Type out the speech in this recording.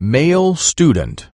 Male student.